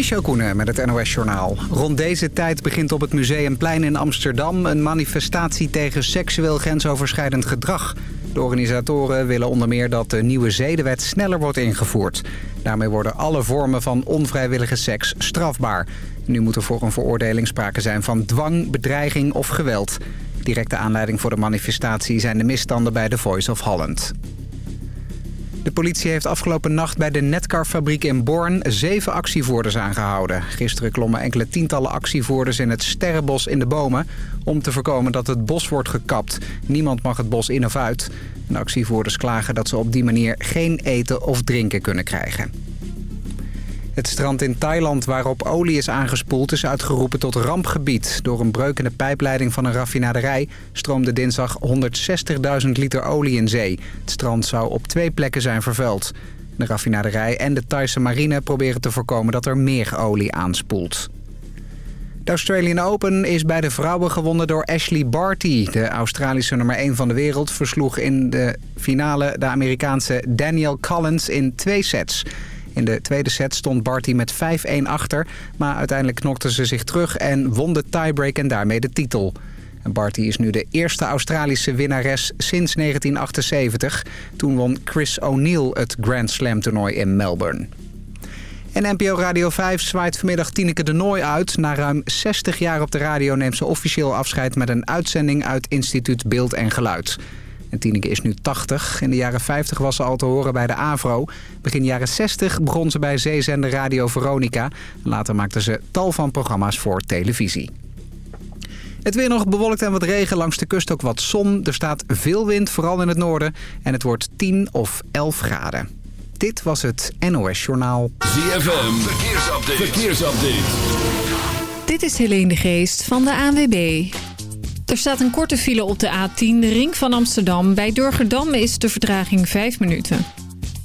Michel Koenen met het NOS-journaal. Rond deze tijd begint op het Museumplein in Amsterdam... een manifestatie tegen seksueel grensoverschrijdend gedrag. De organisatoren willen onder meer dat de nieuwe zedenwet sneller wordt ingevoerd. Daarmee worden alle vormen van onvrijwillige seks strafbaar. Nu moet er voor een veroordeling sprake zijn van dwang, bedreiging of geweld. Directe aanleiding voor de manifestatie zijn de misstanden bij The Voice of Holland. De politie heeft afgelopen nacht bij de Netcar-fabriek in Born zeven actievoerders aangehouden. Gisteren klommen enkele tientallen actievoerders in het sterrenbos in de bomen... om te voorkomen dat het bos wordt gekapt. Niemand mag het bos in of uit. De actievoerders klagen dat ze op die manier geen eten of drinken kunnen krijgen. Het strand in Thailand waarop olie is aangespoeld is uitgeroepen tot rampgebied. Door een breuk in de pijpleiding van een raffinaderij stroomde dinsdag 160.000 liter olie in zee. Het strand zou op twee plekken zijn vervuild. De raffinaderij en de Thaise marine proberen te voorkomen dat er meer olie aanspoelt. De Australian Open is bij de vrouwen gewonnen door Ashley Barty. De Australische nummer 1 van de wereld versloeg in de finale de Amerikaanse Danielle Collins in twee sets... In de tweede set stond Barty met 5-1 achter, maar uiteindelijk knokte ze zich terug en won de tiebreak en daarmee de titel. Barty is nu de eerste Australische winnares sinds 1978. Toen won Chris O'Neill het Grand Slam toernooi in Melbourne. En NPO Radio 5 zwaait vanmiddag Tineke de Nooi uit. Na ruim 60 jaar op de radio neemt ze officieel afscheid met een uitzending uit Instituut Beeld en Geluid. En Tineke is nu 80. In de jaren 50 was ze al te horen bij de AVRO. Begin jaren 60 begon ze bij zeezender Radio Veronica. Later maakte ze tal van programma's voor televisie. Het weer nog bewolkt en wat regen, langs de kust ook wat zon. Er staat veel wind, vooral in het noorden. En het wordt 10 of 11 graden. Dit was het NOS Journaal. ZFM, verkeersupdate. verkeersupdate. Dit is Helene de Geest van de ANWB. Er staat een korte file op de A10, de ring van Amsterdam. Bij Durgerdam is de vertraging 5 minuten.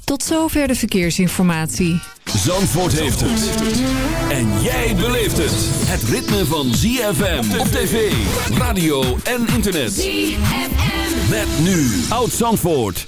Tot zover de verkeersinformatie. Zandvoort heeft het. En jij beleeft het. Het ritme van ZFM op tv, radio en internet. ZFM. Met nu Oud Zandvoort.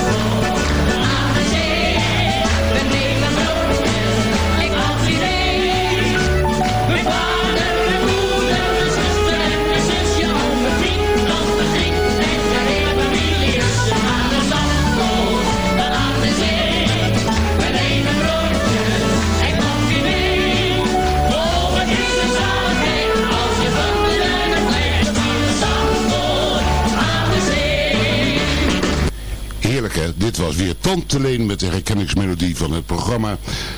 dit was weer Tante Leen met de herkenningsmelodie van het programma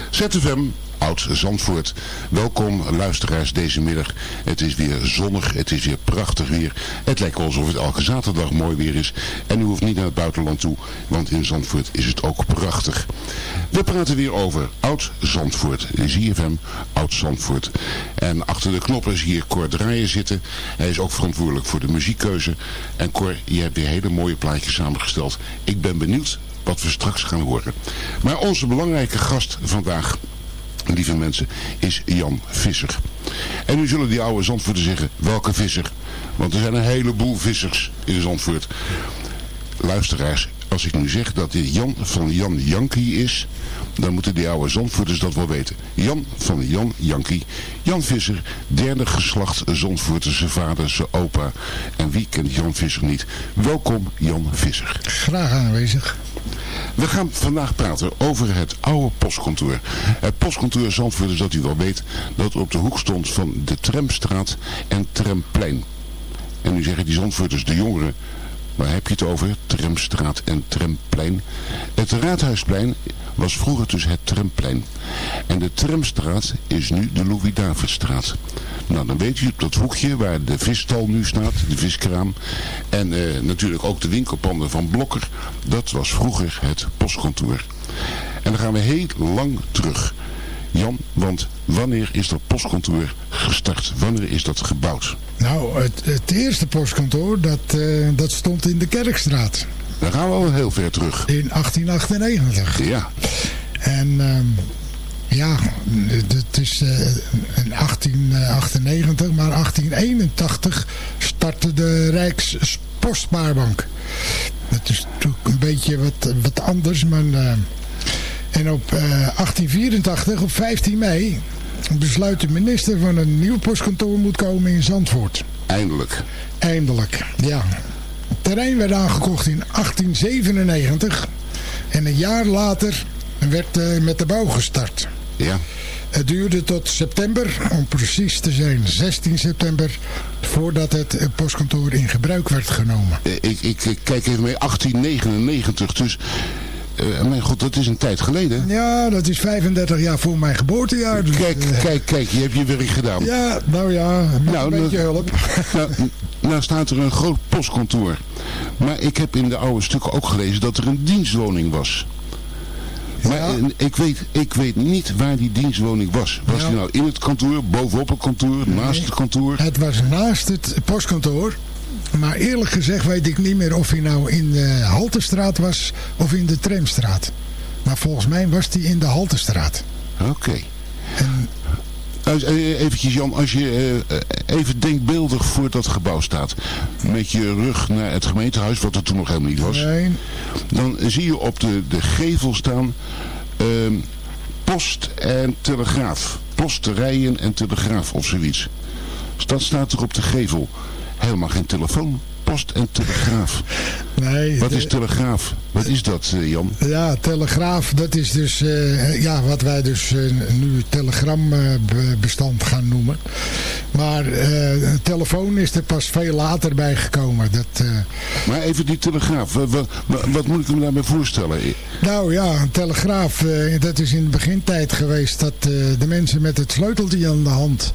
ZFM Oud Zandvoort. Welkom luisteraars deze middag. Het is weer zonnig, het is weer prachtig weer. Het lijkt alsof het elke zaterdag mooi weer is. En u hoeft niet naar het buitenland toe, want in Zandvoort is het ook prachtig. We praten weer over Oud Zandvoort. ZFM Oud Zandvoort. En achter de knoppen is hier Cor Draaien zitten. Hij is ook verantwoordelijk voor de muziekkeuze. En Cor, je hebt weer hele mooie plaatjes samengesteld. Ik ben benieuwd wat we straks gaan horen. Maar onze belangrijke gast vandaag, lieve mensen, is Jan Visser. En nu zullen die oude Zandvoorten zeggen, welke Visser? Want er zijn een heleboel vissers in Zandvoort. Luisteraars, als ik nu zeg dat dit Jan van Jan Jankie is, dan moeten die oude Zandvoorters dat wel weten. Jan van Jan Jankie. Jan Visser, derde geslacht Zandvoorters, zijn vader, zijn opa. En wie kent Jan Visser niet? Welkom Jan Visser. Graag aanwezig. We gaan vandaag praten over het oude postkantoor. Het postkantoor Zandvoort is dat u wel weet dat op de hoek stond van de Tramstraat en Tramplein. En nu zeggen die Zandvoorters, de jongeren, waar heb je het over? Tramstraat en Tramplein. Het Raadhuisplein was vroeger dus het Tramplein. En de Tramstraat is nu de Louis-Davidstraat. Nou, dan weet je op dat hoekje waar de visstal nu staat, de viskraam. En eh, natuurlijk ook de winkelpanden van Blokker. Dat was vroeger het postkantoor. En dan gaan we heel lang terug. Jan, want wanneer is dat postkantoor gestart? Wanneer is dat gebouwd? Nou, het, het eerste postkantoor, dat, uh, dat stond in de Kerkstraat. Dan gaan we al heel ver terug. In 1898. Ja. En... Uh, ja, het is uh, in 1898, maar 1881 startte de Rijkspostbaarbank. Dat is natuurlijk een beetje wat, wat anders, maar... Uh, en op uh, 1884, op 15 mei, besluit de minister van een nieuw postkantoor moet komen in Zandvoort. Eindelijk. Eindelijk, ja. Het terrein werd aangekocht in 1897 en een jaar later werd uh, met de bouw gestart. Ja. Het duurde tot september, om precies te zijn 16 september, voordat het postkantoor in gebruik werd genomen. Ik, ik, ik kijk even mee, 1899, dus... Uh, mijn god, dat is een tijd geleden. Ja, dat is 35 jaar voor mijn geboortejaar. Dus, kijk, uh, kijk, kijk, je hebt je werk gedaan. Ja, nou ja, nou, een beetje nou, hulp. Nou, nou staat er een groot postkantoor. Maar ik heb in de oude stukken ook gelezen dat er een dienstwoning was. Maar ja. ik, weet, ik weet niet waar die dienstwoning was. Was ja. die nou in het kantoor, bovenop het kantoor, nee, naast het kantoor? Het was naast het postkantoor. Maar eerlijk gezegd weet ik niet meer of hij nou in de Haltestraat was of in de Tramstraat. Maar volgens mij was hij in de Haltestraat. Oké. Okay. Eventjes Jan, als je uh, even denkbeeldig voor dat gebouw staat. Met je rug naar het gemeentehuis, wat er toen nog helemaal niet was. Nee. Dan zie je op de, de gevel staan uh, post en telegraaf. Posterijen en telegraaf of zoiets. Dus dat staat er op de gevel. Helemaal geen telefoon post en telegraaf. Nee. Wat is telegraaf? Wat is dat, uh, Jan? Ja, telegraaf, dat is dus uh, ja, wat wij dus uh, nu telegrambestand gaan noemen. Maar telefoon is er pas veel later bij gekomen. Dat, maar even die telegraaf, wat, wat, wat, moet ik me daarbij voorstellen? Nou ja, een telegraaf, dat is in de begintijd geweest dat de mensen met het sleuteltje aan de hand...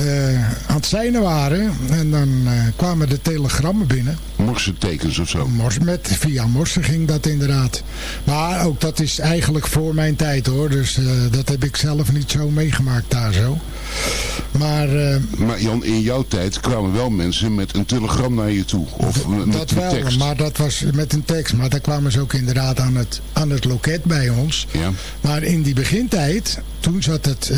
Uh, aan het zijnen waren. En dan uh, kwamen de telegrammen binnen. Morsetekens of zo? Mors, met, via morsen ging dat inderdaad. Maar ook dat is eigenlijk voor mijn tijd hoor. Dus uh, dat heb ik zelf niet zo meegemaakt daar zo. Maar, maar Jan, in jouw tijd kwamen wel mensen met een telegram naar je toe. Of met dat wel, tekst. maar dat was met een tekst. Maar daar kwamen ze ook inderdaad aan het, aan het loket bij ons. Ja. Maar in die begintijd, toen zat het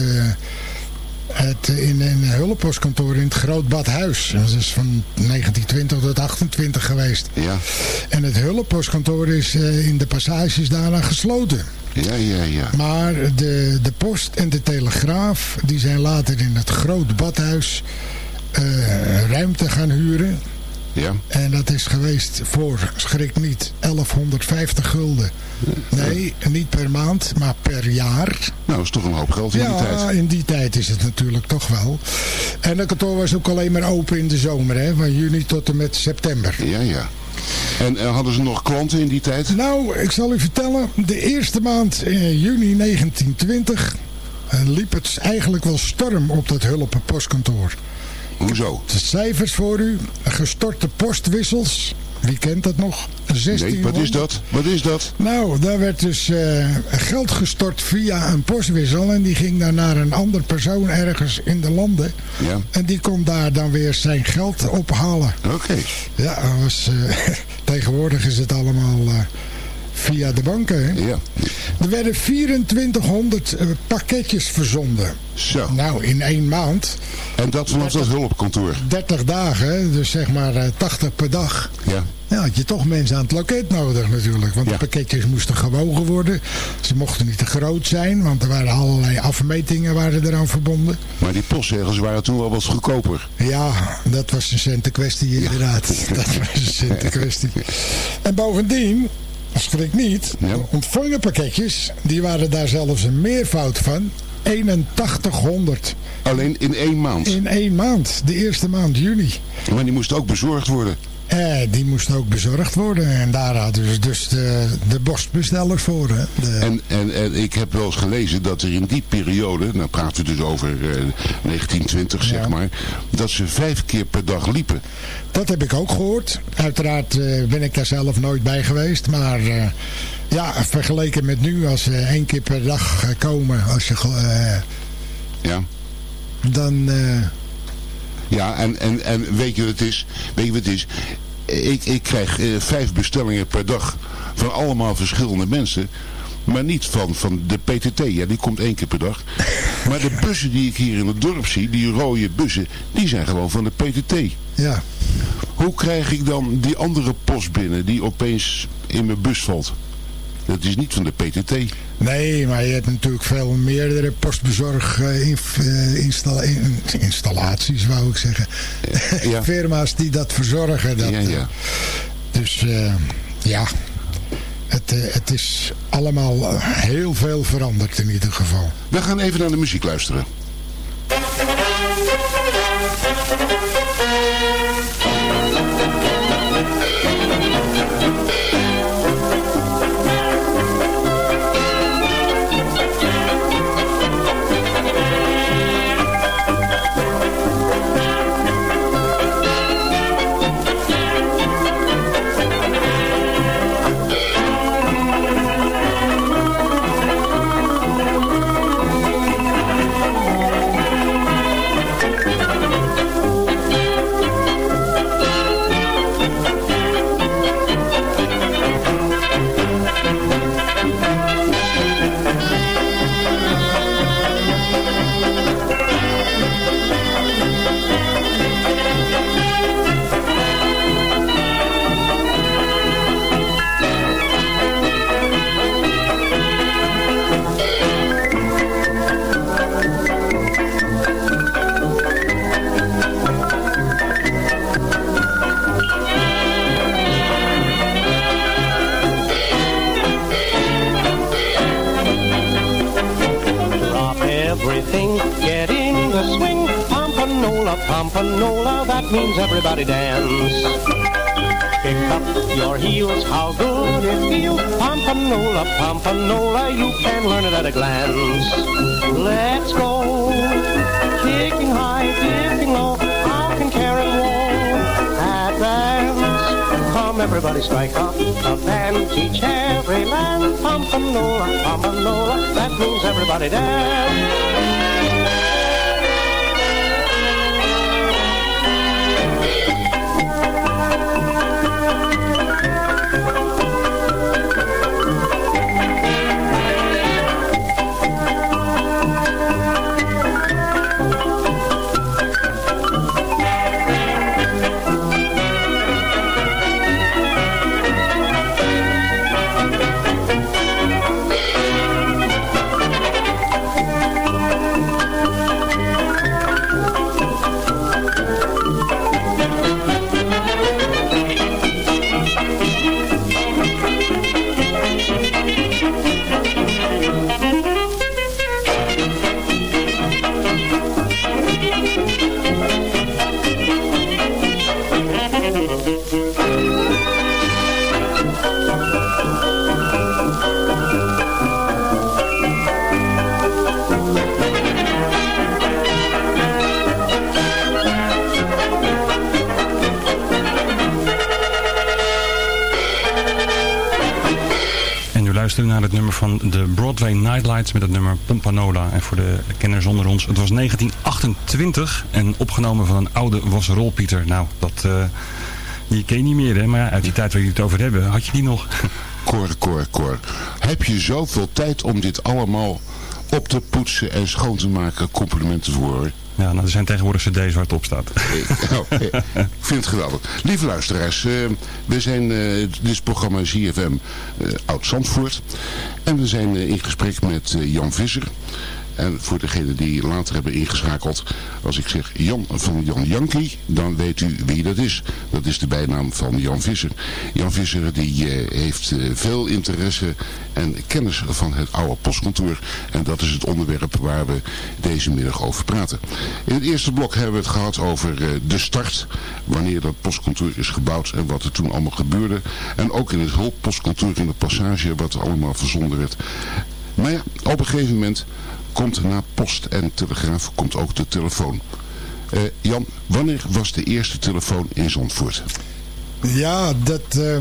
het, in een hulppostkantoor in het Groot Badhuis. Dat is van 1920 tot 28 geweest. Ja. En het hulppostkantoor is uh, in de passages daarna gesloten. Ja, ja, ja. Maar de, de post en de telegraaf, die zijn later in het Groot Badhuis uh, ruimte gaan huren. Ja. En dat is geweest voor, schrik niet, 1150 gulden. Nee, niet per maand, maar per jaar. Nou, dat is toch een hoop geld in ja, die tijd. Ja, in die tijd is het natuurlijk toch wel. En het kantoor was ook alleen maar open in de zomer, hè, van juni tot en met september. Ja, ja. En uh, hadden ze nog klanten in die tijd? Nou, ik zal u vertellen, de eerste maand in juni 1920 uh, liep het eigenlijk wel storm op dat hulppostkantoor. Hoezo? De cijfers voor u. Gestorte postwissels. Wie kent dat nog? 16 nee, wat is dat? Wat is dat? Nou, daar werd dus uh, geld gestort via een postwissel. En die ging dan naar een ander persoon ergens in de landen. Ja. En die kon daar dan weer zijn geld ophalen. Oké. Okay. Ja, was, uh, tegenwoordig is het allemaal... Uh, via de banken. Hè? Ja. Er werden 2400 eh, pakketjes verzonden. Zo. Nou, in één maand. En dat vanaf dat hulpkantoor. 30 dagen, dus zeg maar eh, 80 per dag. Ja. Ja, had je toch mensen aan het loket nodig natuurlijk. Want Ja. de pakketjes moesten gewogen worden. Ze mochten niet te groot zijn, want er waren allerlei afmetingen waren eraan verbonden. Maar die postzegels waren toen wel wat goedkoper. Ja, dat was een centenkwestie inderdaad. Dat was een centenkwestie. En bovendien, schrik niet, Ja. ontvangerpakketjes, die waren daar zelfs een meervoud van. 8100 Alleen in één maand. in één maand, de eerste maand juni. Maar die moesten ook bezorgd worden. Eh, die moesten ook bezorgd worden. En daar hadden ze dus de, de voor. Hè? De, En, en, en ik heb wel eens gelezen dat er in die periode, nou praten we dus over eh, 1920 zeg Ja. maar, dat ze vijf keer per dag liepen. Dat heb ik ook gehoord. Uiteraard eh, ben ik daar zelf nooit bij geweest. Maar eh, ja, vergeleken met nu, als ze één keer per dag eh, komen, als je, eh, Ja. dan... Ja, en, en, en weet je wat het is? Weet je wat het is? Ik, ik krijg eh, vijf bestellingen per dag van allemaal verschillende mensen. Maar niet van, van de PTT. Ja, die komt één keer per dag. Maar de bussen die ik hier in het dorp zie, die rode bussen, die zijn gewoon van de PTT. ja, Hoe krijg ik dan die andere post binnen die opeens in mijn bus valt? Dat is niet van de PTT. nee, maar je hebt natuurlijk veel meerdere postbezorg eh, eh, wou ik zeggen. ja. Firma's die dat verzorgen. Dat, Ja, ja. eh, Dus eh, ja, het, eh, het is allemaal eh, heel veel veranderd in ieder geval. We gaan even naar de muziek luisteren. Pompanola, that means everybody dance. Pick up your heels, how good it feels. Pompanola, Pompanola, you can learn it at a glance. Let's go, kicking high, dipping low. How can Karen walk? Advance, come everybody strike up a band. Teach every man. Pompanola, Pompanola, that means everybody dance. En naar het nummer van de Broadway Nightlights met het nummer Pompanola. En voor de kenners onder ons, het was 1928 en opgenomen van een oude wasrolpieter. Nou, dat, eh, die ken je niet meer hè, maar uit die tijd waar jullie het over hebben, had je die nog. Cor, Cor, Cor. Heb je zoveel tijd om dit allemaal op te poetsen en schoon te maken? Complimenten voor hoor. Ja, nou, er zijn tegenwoordig cd's waar het op staat. Oh, eh, ik vind het geweldig. Lieve luisteraars, eh, we zijn, eh, dit is programma ZFM uh, Oud-Zandvoort. En we zijn in gesprek met Jan Visser. En voor degenen die later hebben ingeschakeld, als ik zeg Jan van Jan Jankie, dan weet u wie dat is. Dat is de bijnaam van Jan Visser. Jan Visser die uh, heeft uh, veel interesse en kennis van het oude postkantoor. En dat is het onderwerp waar we deze middag over praten. In het eerste blok hebben we het gehad over uh, de start. Wanneer dat postkantoor is gebouwd en wat er toen allemaal gebeurde. En ook in het hulppostkantoor in de passage wat er allemaal verzonden werd. Maar ja, op een gegeven moment komt na post en telegraaf komt ook de telefoon. Uh, Jan, wanneer was de eerste telefoon in Zandvoort? Ja, dat... Uh,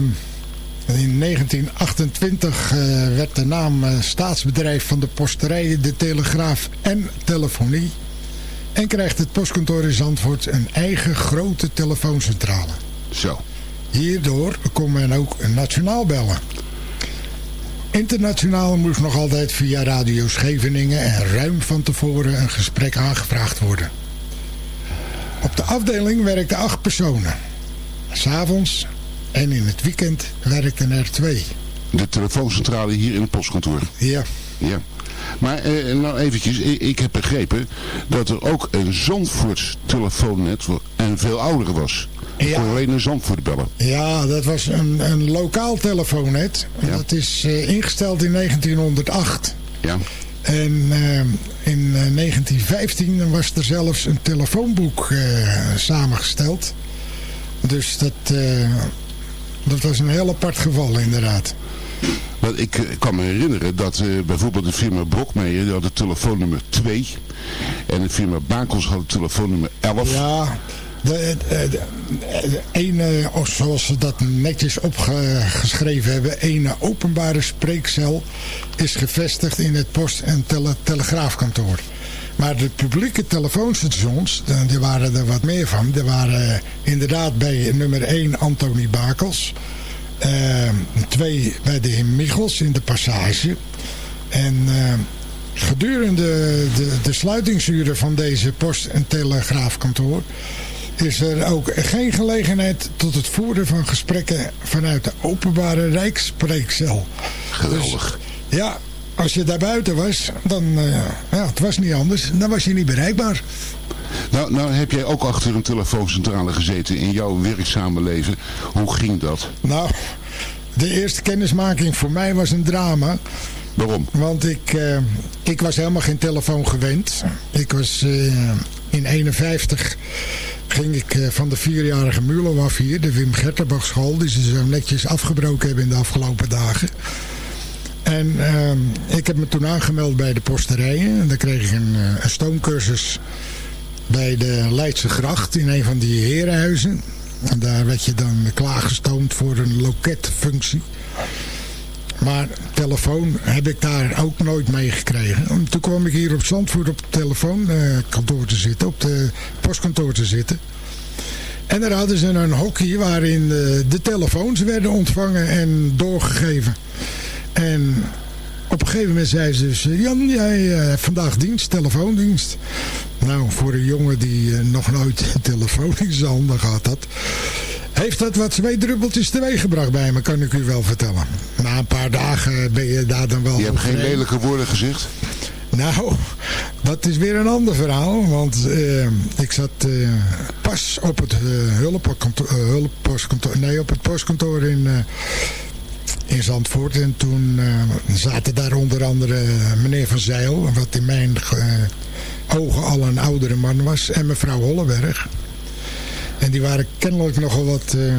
in 1928 uh, werd de naam uh, staatsbedrijf van de posterijen, de telegraaf en telefonie. En krijgt het postkantoor in Zandvoort een eigen grote telefooncentrale. Zo. Hierdoor kon men ook nationaal bellen. Internationaal moest nog altijd via Radio Scheveningen en ruim van tevoren een gesprek aangevraagd worden. Op de afdeling werkten acht personen. S'avonds en in het weekend werkten er twee. De telefooncentrale hier in het postkantoor? Ja. Ja. Maar eh, nou eventjes, ik, heb begrepen dat er ook een Zandvoorts telefoonnet en veel ouder was. Ik kon alleen een Zandvoort bellen. Ja, dat was een, een lokaal telefoonnet. Ja. Dat is uh, ingesteld in 1908. Ja. En uh, in 1915 was er zelfs een telefoonboek samengesteld. Dus dat, dat was een heel apart geval inderdaad. Want ik, ik kan me herinneren dat uh, bijvoorbeeld de firma Brokmeijer die had het telefoonnummer 2. En de firma Bakels had het telefoonnummer 11. Ja, de, de, de, de ene, zoals ze dat netjes opgeschreven hebben, ene openbare spreekcel is gevestigd in het post- en tele, telegraafkantoor. Maar de publieke telefoonstations, die waren er wat meer van. Er waren inderdaad bij nummer 1 Anthony Bakels. Uh, twee bij de heer Michels in de passage. En uh, gedurende de, de sluitingsuren van deze post- en telegraafkantoor is er ook geen gelegenheid tot het voeren van gesprekken vanuit de openbare rijksspreekcel. Geweldig. Dus, ja, als je daar buiten was, dan, uh, ja, het was niet anders, dan was je niet bereikbaar. Nou, nou heb jij ook achter een telefooncentrale gezeten in jouw werkzame leven. Hoe ging dat? Nou, de eerste kennismaking voor mij was een drama. Waarom? Want ik, uh, ik was helemaal geen telefoon gewend. Ik was uh, in 51 ging ik uh, van de vierjarige Mulo hier, de Wim Gerterbach school, die ze zo netjes afgebroken hebben in de afgelopen dagen. En ik heb me toen aangemeld bij de posterijen. En dan kreeg ik een, een stoomcursus bij de Leidse Gracht in een van die herenhuizen. En daar werd je dan klaargestoomd voor een loketfunctie. Maar telefoon heb ik daar ook nooit mee gekregen. Toen kwam ik hier op Zandvoort op het telefoonkantoor te zitten, op de postkantoor te zitten. En daar hadden ze een hockey waarin de, de telefoons werden ontvangen en doorgegeven. En op een gegeven moment zei ze dus, Jan, jij hebt vandaag dienst, telefoondienst. Nou, voor een jongen die nog nooit telefoon in zijn handen had... heeft dat wat twee druppeltjes teweeggebracht bij me, kan ik u wel vertellen. Na een paar dagen ben je daar dan wel... Je hebt geen lelijke woorden gezegd? Nou, dat is weer een ander verhaal. Want uh, ik zat uh, pas op het hulppostkantoor... nee, op het postkantoor in in Zandvoort. En toen zaten daar onder andere meneer Van Zeil, wat in mijn ogen al een oudere man was, en mevrouw Holleberg. En die waren kennelijk nogal wat uh,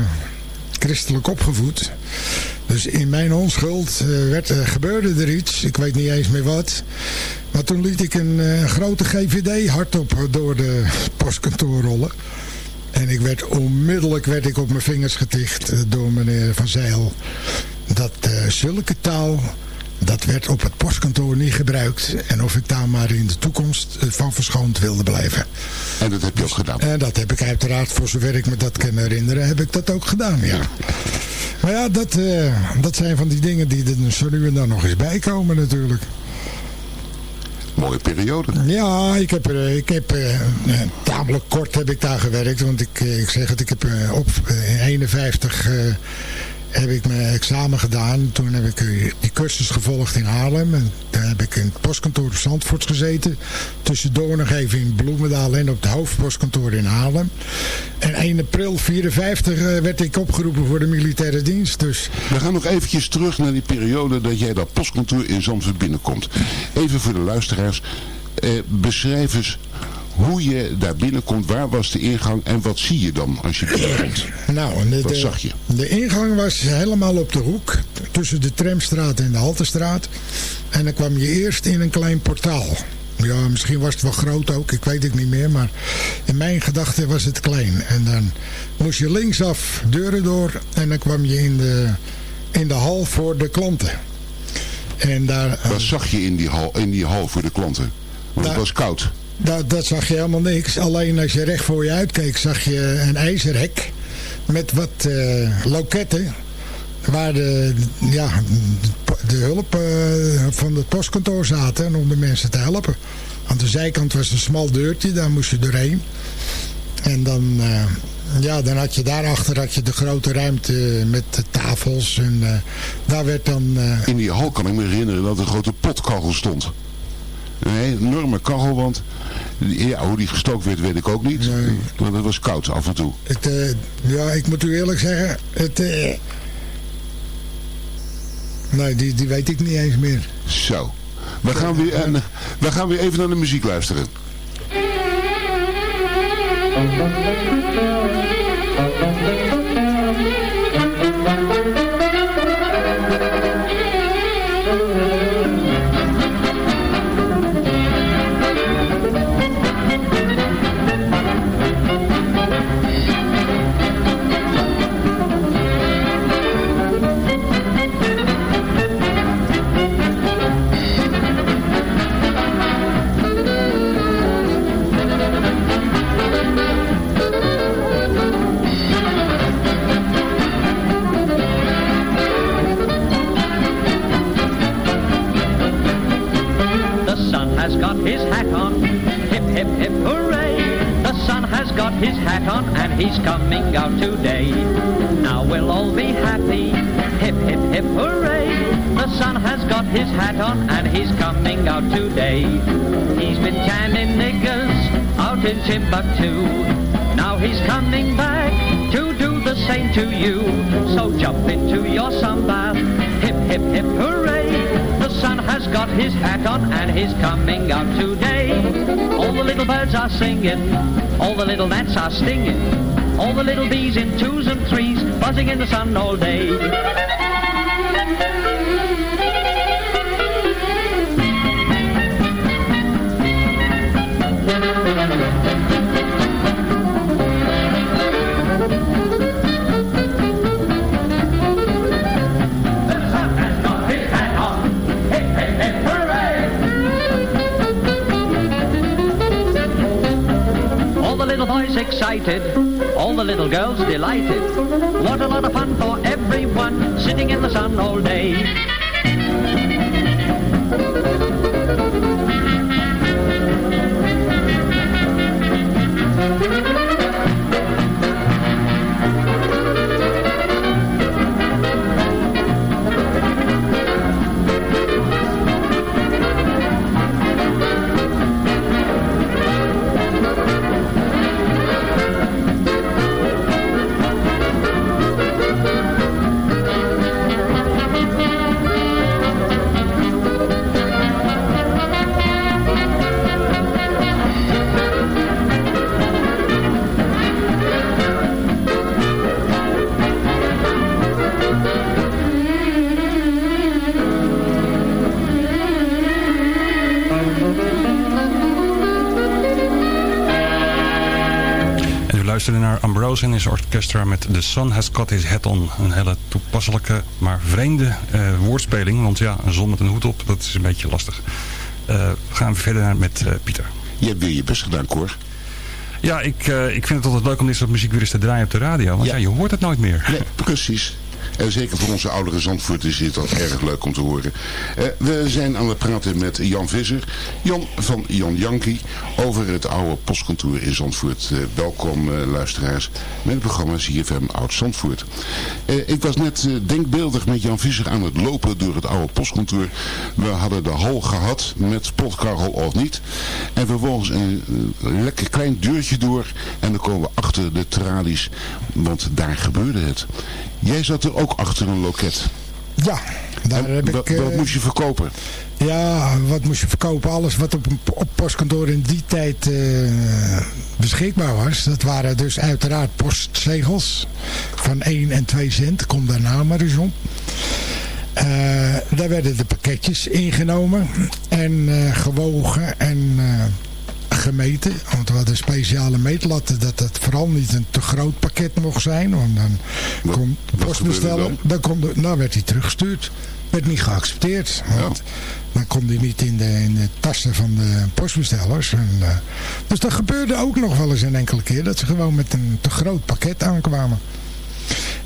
christelijk opgevoed. Dus in mijn onschuld werd, gebeurde er iets, ik weet niet eens meer wat. Maar toen liet ik een grote GVD hardop door de postkantoor rollen. En ik werd onmiddellijk werd ik op mijn vingers geticht door meneer Van Zeil dat zulke taal, dat werd op het postkantoor niet gebruikt. En of ik daar maar in de toekomst van verschoond wilde blijven. En dat heb je ook gedaan? En dat heb ik uiteraard, voor zover ik me dat kan herinneren, heb ik dat ook gedaan, ja. Maar ja, dat, eh, dat zijn van die dingen die er zo nu en dan nog eens bij komen natuurlijk. Mooie periode. Ja, ik heb, er, ik heb eh, eh, tamelijk kort heb ik daar gewerkt. Want ik, eh, ik zeg het, ik heb eh, op eh, in 51 eh, heb ik mijn examen gedaan. Toen heb ik eh, die cursus gevolgd in Haarlem. En daar heb ik in het postkantoor op Zandvoort gezeten. Tussendoor nog even in Bloemendaal en op het hoofdpostkantoor in Haarlem. En 1 april 54 eh, werd ik opgeroepen voor de militaire dienst. Dus We gaan nog eventjes terug naar die periode dat jij dat postkantoor in Zandvoort binnenkomt. Even voor de luisteraars. Eh, beschrijf eens hoe je daar binnenkomt. Waar was de ingang en wat zie je dan als je binnenkomt? Nou, de, Wat de- zag je? De ingang was helemaal op de hoek. Tussen de Tramstraat en de Haltestraat. En dan kwam je eerst in een klein portaal. Ja, misschien was het wel groot ook. Ik weet het niet meer. Maar in mijn gedachten was het klein. En dan moest je linksaf deuren door. En dan kwam je in de, in de hal voor de klanten. En daar, eh, Wat zag je in die hal, in die hal voor de klanten? Want het was koud. Daar, dat zag je helemaal niks. Alleen als je recht voor je uitkeek zag je een ijzerhek. Met wat eh, loketten. Waar de, ja, de hulp eh, van het postkantoor zaten. Om de mensen te helpen. Aan de zijkant was een smal deurtje. Daar moest je doorheen. En dan, eh, ja, dan had je daarachter had je de grote ruimte met de tafels. En daar werd dan... In die hal kan ik me herinneren dat een grote potkachel stond. Een enorme kachel, want ja, hoe die gestookt werd weet ik ook niet. Nee. Want het was koud af en toe. Het, eh, ja, ik moet u eerlijk zeggen, het... eh, nee, die, die weet ik niet eens meer. Zo. We gaan, weer, en, we gaan weer even naar de muziek luisteren. His hat on and he's coming out today. Now we'll all be happy. Hip, hip, hip, hooray. The sun has got his hat on and he's coming out today. He's been tanning niggers out in Timbuktu. Now he's coming back to do the same to you. So jump into your sunbath. Hip, hip, hip, hooray. The sun has got his hat on and he's coming out today. All the little birds are singing, all the little gnats are stinging, all the little bees in twos and threes buzzing in the sun all day. Boys excited, all the little girls delighted. What a lot of fun for everyone, sitting in the sun all day. Luisterde naar Ambrose en his orchestra met The Sun Has Got His Hat On. Een hele toepasselijke, maar vreemde eh, woordspeling. Want ja, een zon met een hoed op, dat is een beetje lastig. Eh, we gaan verder naar met eh, Pieter. Je hebt weer je best gedaan, Cor. Ja, ik, ik vind het altijd leuk om dit soort muziek weer eens te draaien op de radio. Want ja, Ja. je hoort het nooit meer. Nee, precies. En zeker voor onze oudere Zandvoorters is dat erg leuk om te horen. Eh, we zijn aan het praten met Jan Visser. Jan van Jan Jankie over het oude postkantoor in Zandvoort. Eh, welkom eh, luisteraars met het programma CFM Oud Zandvoort. Eh, ik was net eh, denkbeeldig met Jan Visser aan het lopen door het oude postkantoor. We hadden de hal gehad met potkarrel of niet. En vervolgens een eh, lekker klein deurtje door. En dan komen we achter de tralies. Want daar gebeurde het. Jij zat er ook achter een loket. Ja, daar En heb ik... eh, wat moest je verkopen? Ja, wat moest je verkopen? Alles wat op, op postkantoor in die tijd eh, beschikbaar was. Dat waren dus uiteraard postzegels van 1 en 2 cent. Kom daarna maar eens op. Eh, daar werden de pakketjes ingenomen en gewogen en gemeten. Want we hadden speciale meetlatten dat het vooral niet een te groot pakket mocht zijn. Want dan Wat- kon postbesteller, gebeurde dan kon de, nou werd hij teruggestuurd. Werd niet geaccepteerd. Want dan kon hij niet in de, in de tassen van de postbestellers. En, eh, dus dat gebeurde ook nog wel eens een enkele keer. Dat ze gewoon met een te groot pakket aankwamen.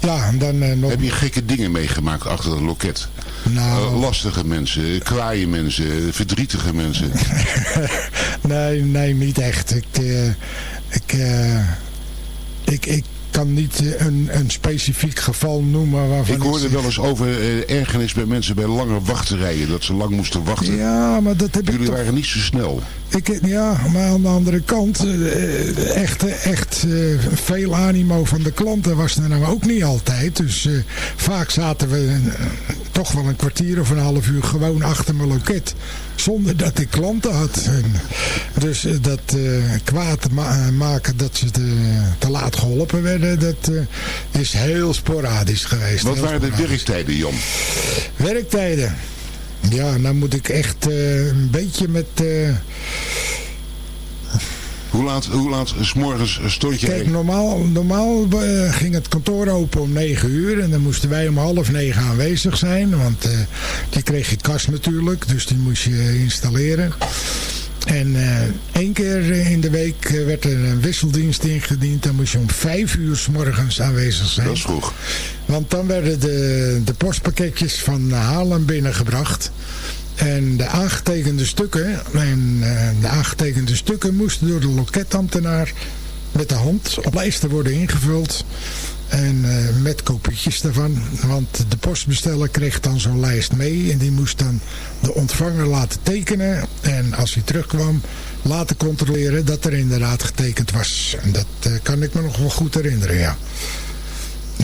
Ja, en dan eh, nog... Heb je gekke dingen meegemaakt achter het loket? Nou, Eh, lastige mensen, kwaaie mensen, verdrietige mensen. nee, nee, niet echt. Ik, eh, ik, ik, ik kan niet eh, een, een specifiek geval noemen waarvan Ik hoorde wel eens over eh, ergernis bij mensen bij lange wachterijen. Dat ze lang moesten wachten. Ja, maar dat heb ik Jullie toch... waren niet zo snel. Ik, ja, maar aan de andere kant, eh, echt, echt eh, veel animo van de klanten was er nou ook niet altijd. Dus eh, vaak zaten we eh, toch wel een kwartier of een half uur gewoon achter mijn loket. Zonder dat ik klanten had. En, dus eh, dat eh, kwaad ma- maken dat ze te, te laat geholpen werden, dat eh, is heel sporadisch geweest. Wat waren de werktijden, Jan? Werktijden. Ja, nou moet ik echt eh, een beetje met... Hoe laat, hoe laat s morgens stond je Kijk, normaal, normaal eh, ging het kantoor open om 9 uur. En dan moesten wij om half negen aanwezig zijn. Want eh die kreeg je kast natuurlijk. Dus die moest je installeren. En eh, één keer in de week werd er een wisseldienst ingediend. Dan moest je om vijf uur s morgens aanwezig zijn. Dat is vroeg. Want dan werden de, de postpakketjes van Haarlem binnengebracht. En de aangetekende stukken, en, eh, de aangetekende stukken moesten door de loketambtenaar met de hand op lijsten worden ingevuld. En eh, met kopietjes daarvan. Want de postbesteller kreeg dan zo'n lijst mee. En die moest dan de ontvanger laten tekenen. En als hij terugkwam laten controleren dat er inderdaad getekend was. En dat eh, kan ik me nog wel goed herinneren, ja.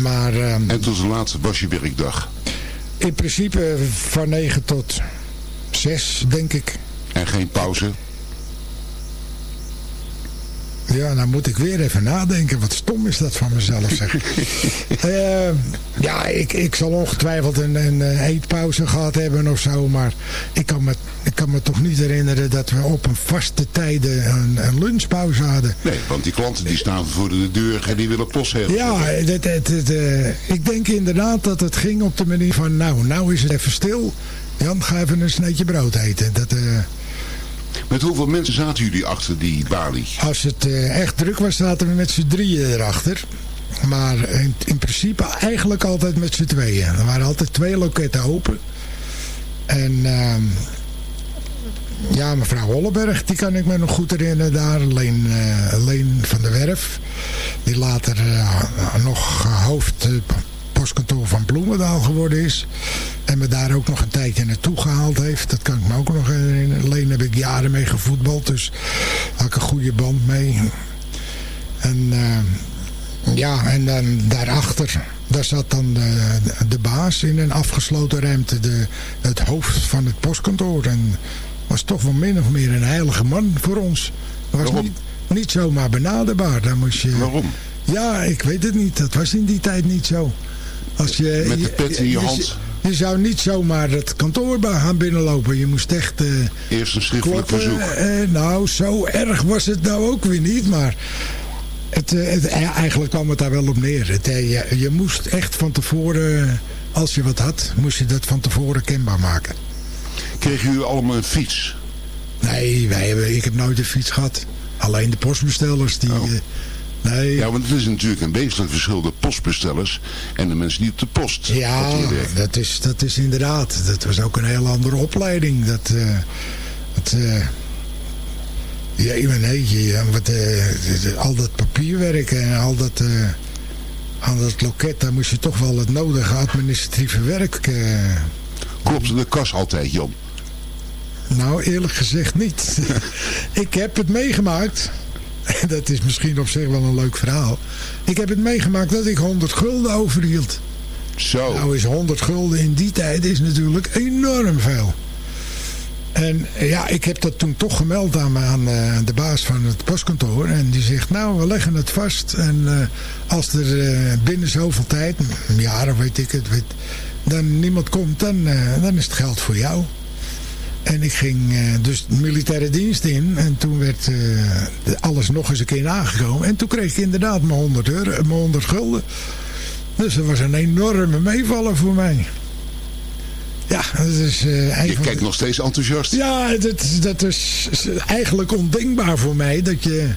Maar ehm, En tot laat was je werkdag. in principe van 9 tot 6, denk ik. En geen pauze. Ja, dan moet ik weer even nadenken. Wat stom is dat van mezelf, zeg. Eh, ja, ik, ik zal ongetwijfeld een, een eh, eetpauze gehad hebben of zo. Maar ik kan, me, ik kan me toch niet herinneren dat we op een vaste tijden een, een lunchpauze hadden. Nee, want die klanten die staan voor de deur en die willen post hebben. Ja, het, het, het, eh, ik denk inderdaad dat het ging op de manier van... Nou, nou is het even stil. Jan, ga even een sneetje brood eten. Dat... eh, Met hoeveel mensen zaten jullie achter die balie? Als het eh, echt druk was, zaten we met z'n drieën erachter. Maar in, in principe eigenlijk altijd met z'n tweeën. Er waren altijd twee loketten open. En ehm, ja, mevrouw Holleberg, die kan ik me nog goed herinneren daar. Leen, eh, Leen van der Werf. Die later nog hoofd postkantoor van Bloemendaal geworden is. En me daar ook nog een tijdje naartoe gehaald heeft. Dat kan ik me ook nog herinneren. Alleen heb ik jaren mee gevoetbald. Dus had ik een goede band mee. En eh, ja, en dan daarachter. Daar zat dan de, de baas in een afgesloten ruimte. De, het hoofd van het postkantoor. En was toch wel min of meer een heilige man voor ons. Was Waarom? niet, niet zomaar benaderbaar. Daar moest je... Waarom? Ja, ik weet het niet. Dat was in die tijd niet zo. Als je, Met de pet in je hand. Je zou niet zomaar het kantoor gaan binnenlopen. Je moest echt eh, Eerst een schriftelijk kloppen. verzoek. Eh, nou, zo erg was het nou ook weer niet. Maar het, eh, het, eigenlijk kwam het daar wel op neer. Het, je, je moest echt van tevoren, als je wat had, moest je dat van tevoren kenbaar maken. Kregen jullie allemaal een fiets? Nee, wij hebben, ik heb nooit een fiets gehad. Alleen de postbestellers, die, Oh. Nee. Ja, want het is natuurlijk een wezenlijk verschil de postbestellers en de mensen die op de post Ja, dat is, dat is inderdaad. Dat was ook een heel andere opleiding. Dat, eh, dat, eh, ja, nee, wat, eh, al dat papierwerk en al dat, aan dat loket, daar moest je toch wel het nodige administratieve werk... eh, Klopt de kas altijd, Jan? nou, eerlijk gezegd niet. ik heb het meegemaakt. Dat is misschien op zich wel een leuk verhaal. Ik heb het meegemaakt dat ik 100 gulden overhield. Zo. Nou is 100 gulden in die tijd is natuurlijk enorm veel. En eh, ja, ik heb dat toen toch gemeld aan, aan eh, de baas van het postkantoor. En die zegt, nou, we leggen het vast. En eh, als er binnen zoveel tijd, een jaar of weet ik het, weet, dan niemand komt, dan, dan is het geld voor jou. En ik ging eh, dus militaire dienst in. En toen werd eh, alles nog eens een keer nagekomen. En toen kreeg ik inderdaad mijn 100, euro, mijn 100 gulden. Dus dat was een enorme meevaller voor mij. Ja, dat is eh, Je eigenlijk... kijkt nog steeds enthousiast. Ja, dat, dat is eigenlijk ondenkbaar voor mij. Dat je...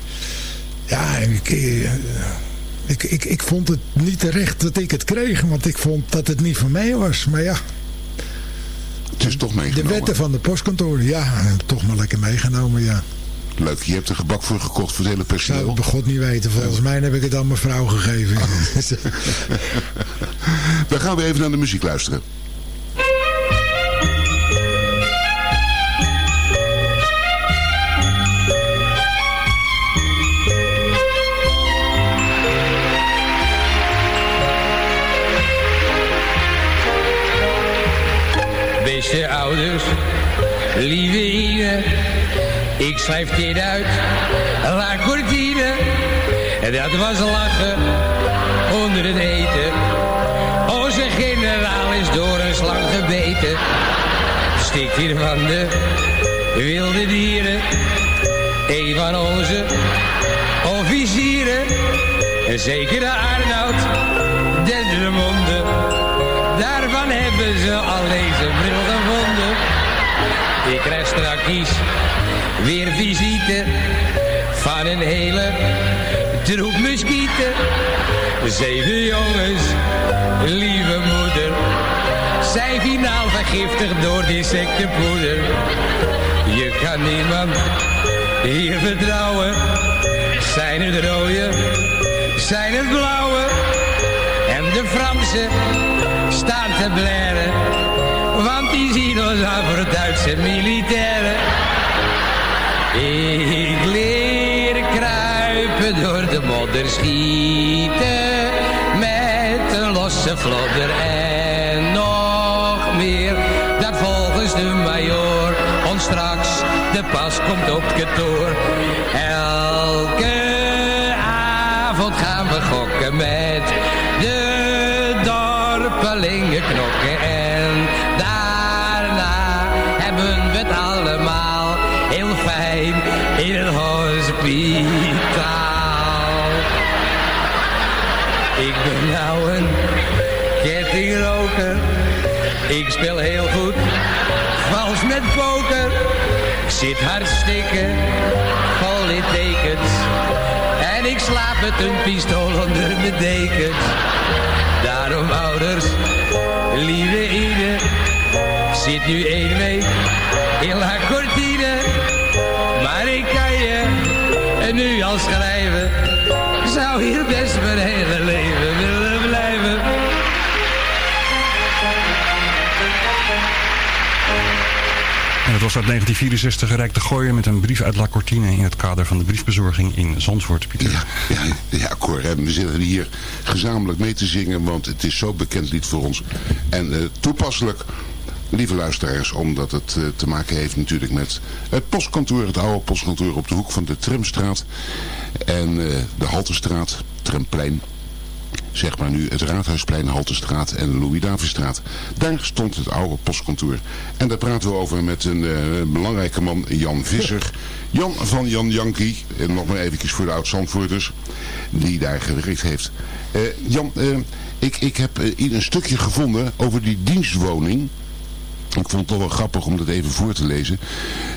Ja, ik, eh, ik, ik, ik vond het niet terecht dat ik het kreeg. Want ik vond dat het niet van mij was. Maar ja, Het is toch de meegenomen. wetten van de postkantoor. Ja, ik toch maar lekker meegenomen, ja. Leuk, je hebt er gebak voor gekocht voor het hele Ik personeel. het bij God niet weten. Volgens mij heb ik het aan mijn vrouw gegeven. Dan gaan we even naar de muziek luisteren. Beste ouders, lieve ik schrijf dit uit, La Cortine. En dat was lachen onder het eten. Onze generaal is door een slang gebeten. Stikt hier van de wilde dieren. Een van onze officieren. En zeker de Arnoud, Dendermonde. Daarvan hebben ze bril gevonden. Ik krijg straks weer visite van een hele troep muskieten. Zeven jongens, lieve moeder, zijn finaal vergiftigd door die insectenpoeder. Je kan niemand hier vertrouwen. Zijn het rode, zijn het blauwe en de Fransen staan te blaren. Want die zien ons aan voor Duitse militairen. Ik leer kruipen door de modder schieten. Met een losse vlodder en nog meer. Dat volgens de majoor ons straks de pas komt op kantoor. Elke avond gaan we gokken met de dorpelingen knokken. Zit hartstikke vol in tekens. En ik slaap met een pistool onder mijn dekens. Daarom ouders, lieve Ine, zit nu één week in La Cortine. Maar ik kan je nu al schrijven, zou hier best mijn hele leven willen blijven. Het was uit 1964 gereikt te gooien met een brief uit La Cortine in het kader van de briefbezorging in Zandvoort. Ja, ja, ja Cor, we zitten hier gezamenlijk mee te zingen, want het is zo bekend lied voor ons. En eh, toepasselijk, lieve luisteraars, omdat het eh, te maken heeft natuurlijk met het postkantoor, het oude postkantoor op de hoek van de Tramstraat en eh, de Haltestraat, Tramplein. Zeg maar nu het Raadhuisplein, Haltestraat en Louis Davidstraat. Daar stond het oude postkantoor. En daar praten we over met een eh, belangrijke man, Jan Visser. Jan van Jan Jankie, en nog maar eventjes voor de oud-Zandvoorters, die daar gewerkt heeft. Eh, Jan, eh, ik, ik heb hier een stukje gevonden over die dienstwoning. Ik vond het toch wel grappig om dat even voor te lezen.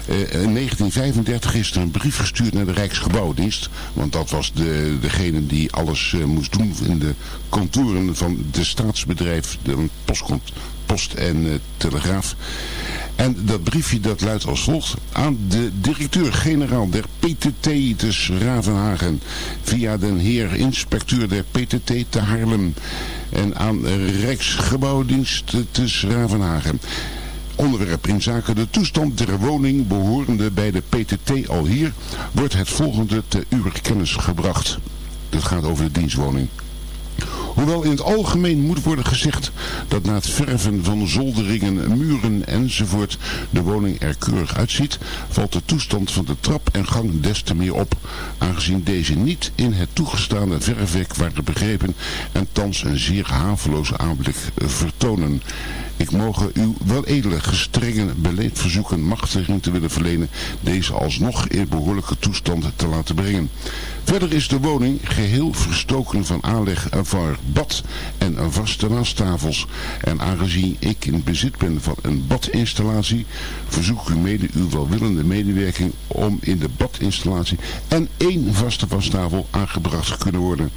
Eh, in 1935 is er een brief gestuurd naar de Rijksgebouwdienst. Want dat was de, degene die alles eh, moest doen in de kantoren van de staatsbedrijf, de postkomt, post en uh, telegraaf. En dat briefje dat luidt als volgt. Aan de directeur-generaal der PTT te Ravenhagen. Via den heer inspecteur der PTT te Haarlem. En aan Rijksgebouwdienst te Ravenhagen. Onderwerp in zaken de toestand der woning behorende bij de PTT al hier wordt het volgende te uw kennis gebracht. Dit gaat over de dienstwoning. Hoewel in het algemeen moet worden gezegd dat na het verven van zolderingen, muren enzovoort de woning er keurig uitziet, valt de toestand van de trap en gang des te meer op, aangezien deze niet in het toegestaande verfwerk waren begrepen en thans een zeer haveloze aanblik vertonen. Ik mogen uw wel edele gestrenge beleid verzoeken machtiging te willen verlenen deze alsnog in behoorlijke toestand te laten brengen. Verder is de woning geheel verstoken van aanleg van bad en vaste wastafels. En aangezien ik in bezit ben van een badinstallatie, verzoek u mede uw welwillende medewerking om in de badinstallatie en één vaste wastafel aangebracht te kunnen worden.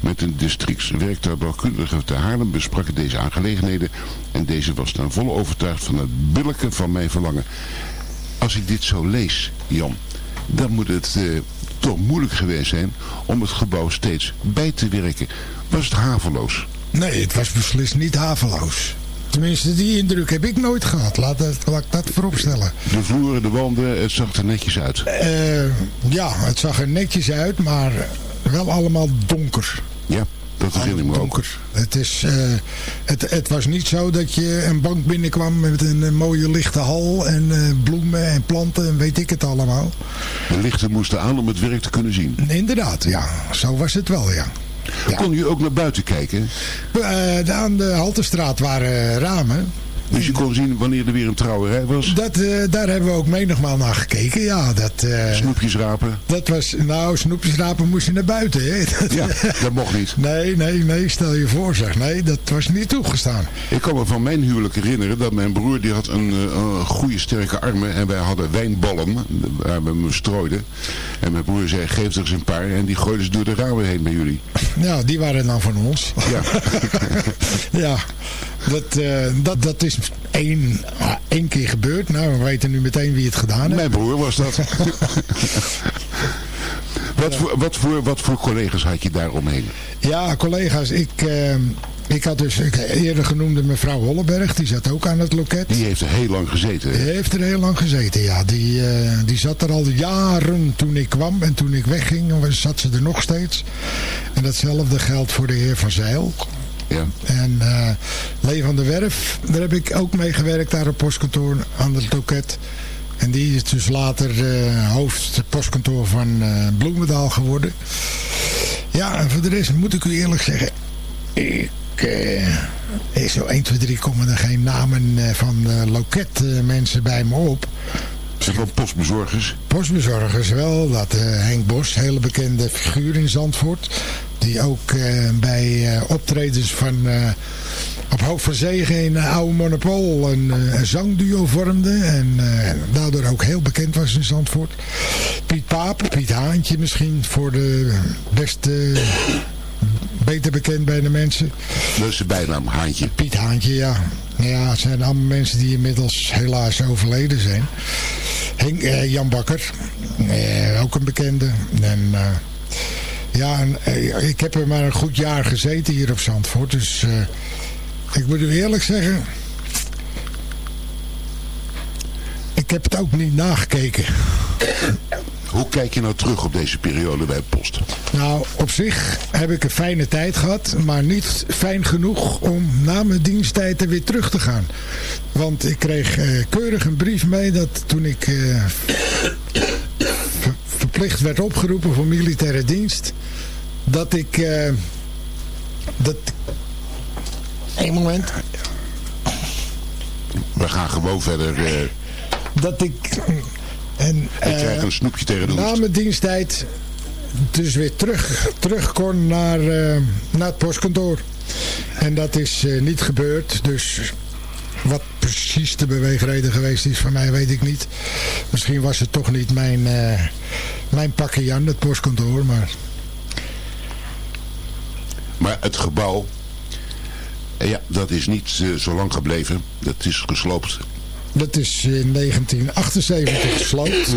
Met een districtswerktuigbouwkundige te Haarlem besprak ik deze aangelegenheden en deze was dan vol overtuigd van het billijke van mijn verlangen. Als ik dit zo lees, Jan, dan moet het eh, toch moeilijk geweest zijn om het gebouw steeds bij te werken. Was het haveloos? Nee, het was beslist niet haveloos. Tenminste, die indruk heb ik nooit gehad. Laat, dat, laat ik dat vooropstellen. De vloeren, de wanden, het zag er netjes uit. Uh, ja, het zag er netjes uit, maar wel allemaal donker. Ja, dat herinner ik me ook. Het, is, uh, het, het was niet zo dat je een bank binnenkwam met een, mooie lichte hal en uh, bloemen en planten en weet ik het allemaal. De lichten moesten aan om het werk te kunnen zien. Inderdaad, ja. Zo was het wel, ja. ja. Kon u ook naar buiten kijken? Uh, aan de Haltestraat waren ramen. Dus je kon zien wanneer er weer een trouwerij was? Dat, uh, daar hebben we ook menigmaal naar gekeken, ja. Dat, uh, snoepjes rapen? Dat was, nou, snoepjes rapen moest je naar buiten, hè. Dat, ja, dat mocht niet. Nee, nee, nee, stel je voor, zeg. Nee, dat was niet toegestaan. Ik kan me van mijn huwelijk herinneren dat mijn broer, die had een, uh, een goede sterke armen. En wij hadden wijnballen, waar we hem strooiden. En mijn broer zei, geef er eens een paar. En die gooiden ze door de ramen heen bij jullie. Ja, die waren dan van ons. Ja. ja. Dat, uh, dat, dat is één, één keer gebeurd. Nou, we weten nu meteen wie het gedaan heeft. Mijn broer was dat. wat, ja. voor, wat, voor, wat voor collega's had je daar omheen? Ja, collega's. Ik, uh, ik had dus ik eerder genoemde mevrouw Holleberg. Die zat ook aan het loket. Die heeft er heel lang gezeten. Die heeft er heel lang gezeten, ja. Die, uh, die zat er al jaren toen ik kwam. En toen ik wegging, zat ze er nog steeds. En datzelfde geldt voor de heer Van Zeil. Ja. En uh, Lee van der Werf, daar heb ik ook mee gewerkt daar op postkantoor aan het loket. En die is dus later uh, hoofd postkantoor van uh, Bloemendaal geworden. Ja, en voor de rest moet ik u eerlijk zeggen, ik... Zo 1, 2, 3 komen er geen namen van loketmensen bij me op. Zeg wel postbezorgers? Postbezorgers wel. Dat Henk Bos, hele bekende figuur in Zandvoort. Die ook uh, bij uh, optredens van op Hoog van Zegen in Oude Monopol een, een zangduo vormde. En daardoor ook heel bekend was in Zandvoort. Piet Paap, Piet Haantje misschien voor de beste... Beter bekend bij de mensen. De bijnaam Haantje. Piet Haantje, ja. Ja, het zijn allemaal mensen die inmiddels helaas overleden zijn. Henk, Jan Bakker, ook een bekende. En... Ja, en, uh, ik heb er maar een goed jaar gezeten hier op Zandvoort. Dus uh, ik moet u eerlijk zeggen... Ik heb het ook niet nagekeken. Hoe kijk je nou terug op deze periode bij Post? Nou, op zich heb ik een fijne tijd gehad. Maar niet fijn genoeg om na mijn diensttijd er weer terug te gaan. Want ik kreeg uh, keurig een brief mee dat toen ik verplicht werd opgeroepen voor militaire dienst. Dat ik... Uh, dat... Eén moment. We gaan gewoon verder. Dat ik... En, ik krijg een snoepje tegen de Na mijn diensttijd dus weer terug, terug kon naar, uh, naar het postkantoor. En dat is uh, niet gebeurd. Dus wat precies de beweegreden geweest is van mij, weet ik niet. Misschien was het toch niet mijn, uh, mijn pakje Jan, het postkantoor, maar... Maar het gebouw, ja, dat is niet uh, zo lang gebleven. Dat is gesloopt. Dat is in 1978 gesloopt.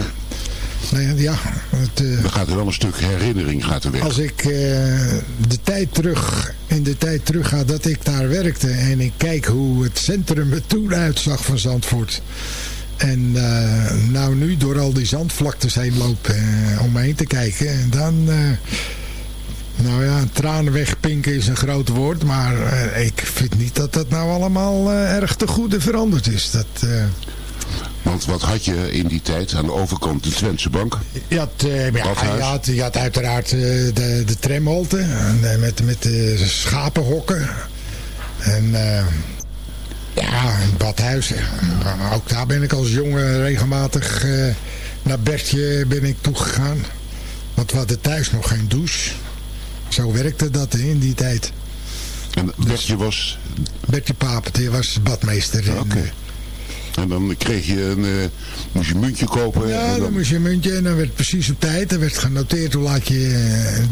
Nee, ja, het, uh, Dan gaat er wel een stuk herinnering gaat er weg. Als ik uh, de tijd terug, in de tijd terug ga dat ik daar werkte en ik kijk hoe het centrum er toen uitzag van Zandvoort. En uh, nou nu door al die zandvlaktes heen lopen om me heen te kijken. Dan, nou ja, tranen wegpinken is een groot woord. Maar ik vind niet dat dat nou allemaal erg te goede veranderd is. Dat... Want wat had je in die tijd aan de overkant de Twentse Bank? Je had, uh, ja, je had, je had uiteraard uh, de, de tramhalte uh, met, met de schapenhokken. En ja, badhuis. Ook daar ben ik als jongen regelmatig naar Bertje ben ik toegegaan. Want we hadden thuis nog geen douche. Zo werkte dat in die tijd. En Bertje was? Bertje Paap, die was badmeester. Oké. Okay. En dan kreeg je een, uh, moest je een muntje kopen. Ja, en dan... dan... moest je een muntje en dan werd precies op tijd. Er werd genoteerd hoe laat je